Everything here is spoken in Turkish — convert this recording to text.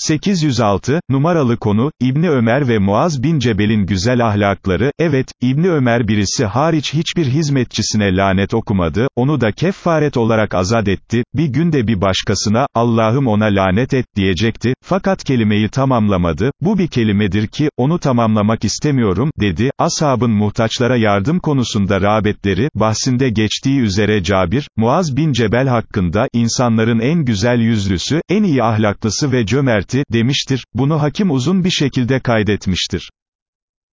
806, numaralı konu, İbni Ömer ve Muaz bin Cebel'in güzel ahlakları, evet, İbni Ömer birisi hariç hiçbir hizmetçisine lanet okumadı, onu da keffaret olarak azat etti, bir günde bir başkasına, Allah'ım ona lanet et, diyecekti, fakat kelimeyi tamamlamadı, bu bir kelimedir ki, onu tamamlamak istemiyorum, dedi, ashabın muhtaçlara yardım konusunda rağbetleri, bahsinde geçtiği üzere Cabir, Muaz bin Cebel hakkında, insanların en güzel yüzlüsü, en iyi ahlaklısı ve cömerti, demiştir, bunu hakim uzun bir şekilde kaydetmiştir.